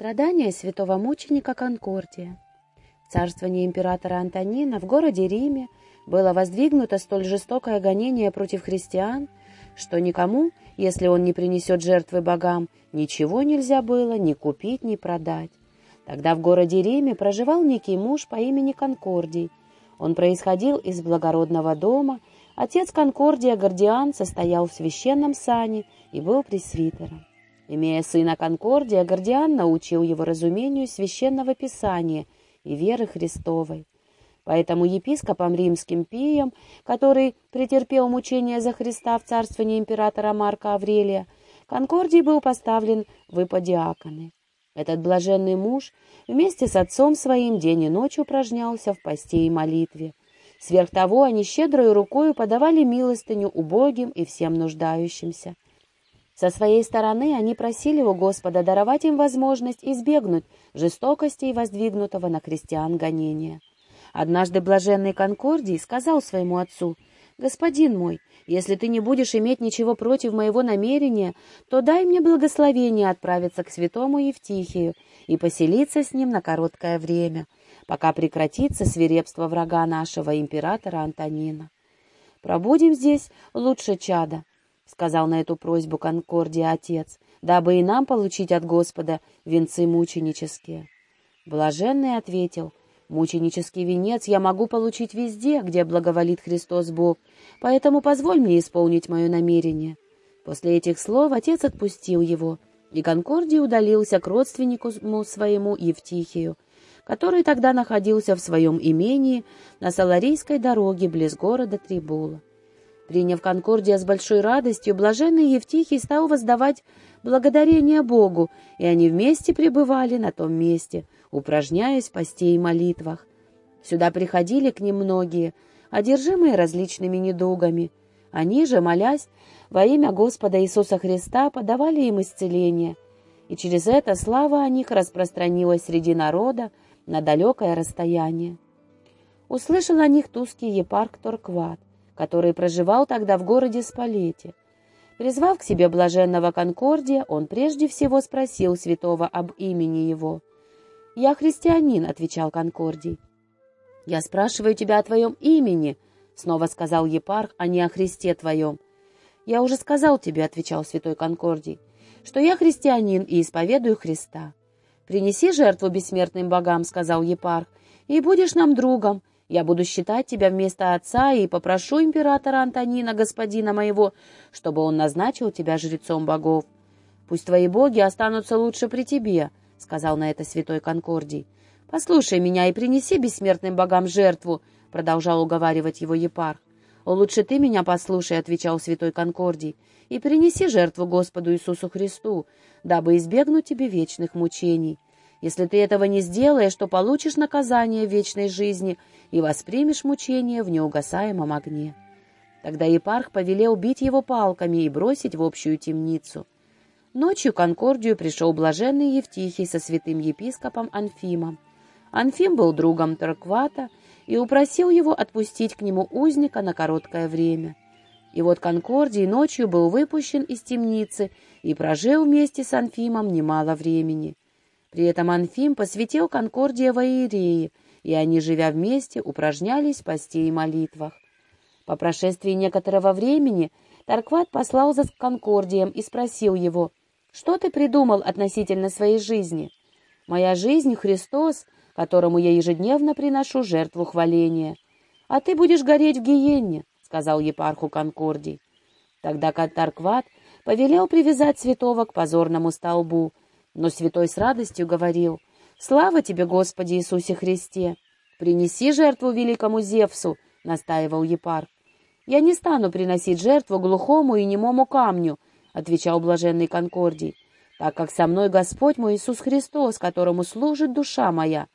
Страдания святого мученика Конкордия. В царствовании императора Антонина в городе Риме было воздвигнуто столь жестокое гонение против христиан, что никому, если он не принесет жертвы богам, ничего нельзя было ни купить, ни продать. Тогда в городе Риме проживал некий муж по имени Конкордий. Он происходил из благородного дома, отец Конкордия Гордиан состоял в священном сане и был пресвитером. Имея сына Конкордия, Гордиан научил его разумению священного писания и веры Христовой. Поэтому епископом римским Пием, который претерпел мучения за Христа в царствовании императора Марка Аврелия, Конкордий был поставлен в иподиаконы. Этот блаженный муж вместе с отцом своим день и ночь упражнялся в посте и молитве. Сверх того они щедрой рукою подавали милостыню убогим и всем нуждающимся. Со своей стороны они просили у Господа даровать им возможность избегнуть жестокости и воздвигнутого на христиан гонения. Однажды блаженный Конкордий сказал своему отцу, «Господин мой, если ты не будешь иметь ничего против моего намерения, то дай мне благословение отправиться к святому Евтихию и поселиться с ним на короткое время, пока прекратится свирепство врага нашего императора Антонина. Пробудем здесь лучше чада, — сказал на эту просьбу Конкордия отец, дабы и нам получить от Господа венцы мученические. Блаженный ответил, «Мученический венец я могу получить везде, где благоволит Христос Бог, поэтому позволь мне исполнить мое намерение». После этих слов отец отпустил его, и Конкордий удалился к родственнику своему Евтихию, который тогда находился в своем имении на Саларийской дороге близ города Трибула. Приняв Конкордия с большой радостью, блаженный Евтихий стал воздавать благодарение Богу, и они вместе пребывали на том месте, упражняясь в посте и молитвах. Сюда приходили к ним многие, одержимые различными недугами. Они же, молясь, во имя Господа Иисуса Христа подавали им исцеление, и через это слава о них распространилась среди народа на далекое расстояние. Услышал о них тузкий епарх Торкват, который проживал тогда в городе Спалете. Призвав к себе блаженного Конкордия, он прежде всего спросил святого об имени его. «Я христианин», — отвечал Конкордий. «Я спрашиваю тебя о твоем имени», — снова сказал епарх, — «а не о Христе твоем». «Я уже сказал тебе», — отвечал святой Конкордий, — «что я христианин и исповедую Христа». «Принеси жертву бессмертным богам», — сказал епарх, — «и будешь нам другом, я буду считать тебя вместо отца и попрошу императора Антонина, господина моего, чтобы он назначил тебя жрецом богов. Пусть твои боги останутся лучше при тебе, — сказал на это святой Конкордий. Послушай меня и принеси бессмертным богам жертву, — продолжал уговаривать его епарх. «Лучше ты меня послушай», — отвечал святой Конкордий, «и принеси жертву Господу Иисусу Христу, дабы избегнуть тебе вечных мучений. Если ты этого не сделаешь, то получишь наказание вечной жизни и воспримешь мучение в неугасаемом огне. Тогда епарх повелел бить его палками и бросить в общую темницу. Ночью к Конкордию пришел блаженный Евтихий со святым епископом Анфимом. Анфим был другом Торквата и упросил его отпустить к нему узника на короткое время. И вот Конкордий ночью был выпущен из темницы и прожил вместе с Анфимом немало времени. При этом Анфим посвятил Конкордия в Аирии, и они, живя вместе, упражнялись в посте и молитвах. По прошествии некоторого времени Таркват послал за Конкордием и спросил его, «Что ты придумал относительно своей жизни?» «Моя жизнь — Христос, которому я ежедневно приношу жертву хваления. А ты будешь гореть в гиенне», — сказал епарху Конкордий. Тогда Таркват повелел привязать святого к позорному столбу, но святой с радостью говорил, «Слава тебе, Господи Иисусе Христе! Принеси жертву великому Зевсу!» — настаивал епарх. «Я не стану приносить жертву глухому и немому камню», — отвечал блаженный Конкордий, «так как со мной Господь мой Иисус Христос, которому служит душа моя».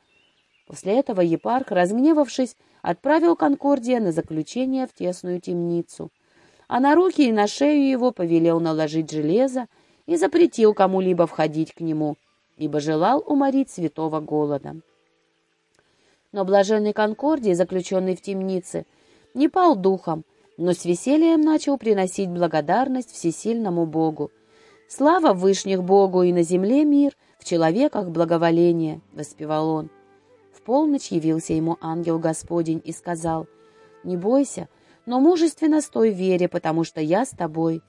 После этого епарх, разгневавшись, отправил Конкордия на заключение в тесную темницу, а на руки и на шею его повелел наложить железо и запретил кому-либо входить к нему, ибо желал уморить святого голодом. Но блаженный Конкордий, заключенный в темнице, не пал духом, но с весельем начал приносить благодарность всесильному Богу. Слава Вышних Богу и на земле мир, в человеках благоволение», — воспевал он. В полночь явился ему ангел Господень и сказал, «Не бойся, но мужественно стой в вере, потому что я с тобой».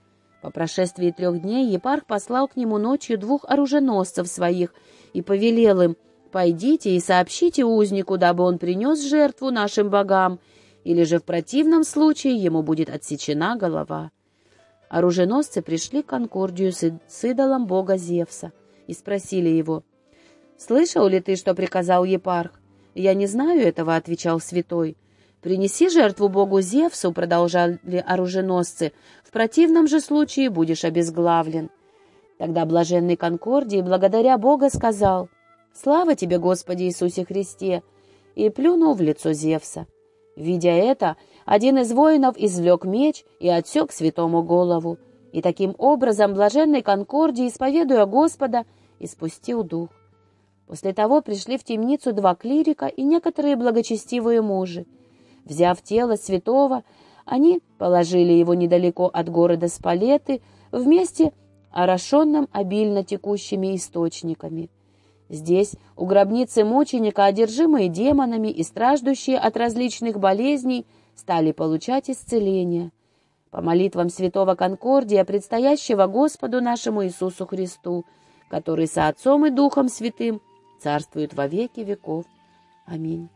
По прошествии трех дней епарх послал к нему ночью двух оруженосцев своих и повелел им, «Пойдите и сообщите узнику, дабы он принес жертву нашим богам, или же в противном случае ему будет отсечена голова». Оруженосцы пришли к Конкордию с идолом бога Зевса и спросили его, «Слышал ли ты, что приказал епарх?» «Я не знаю этого», — отвечал святой. «Принеси жертву богу Зевсу», — продолжали оруженосцы, «в противном же случае будешь обезглавлен». Тогда блаженный Конкордий, благодаря Бога, сказал, «Слава тебе, Господи Иисусе Христе!» и плюнул в лицо Зевса. Видя это, один из воинов извлек меч и отсек святому голову, и таким образом блаженный Конкордий, исповедуя Господа, испустил дух. После того пришли в темницу два клирика и некоторые благочестивые мужи. Взяв тело святого, они положили его недалеко от города Спалеты, вместе орошенном обильно текущими источниками. Здесь, у гробницы мученика, одержимые демонами и страждущие от различных болезней, стали получать исцеление. По молитвам святого Конкордия, предстоящего Господу нашему Иисусу Христу, который со Отцом и Духом Святым царствует во веки веков. Аминь.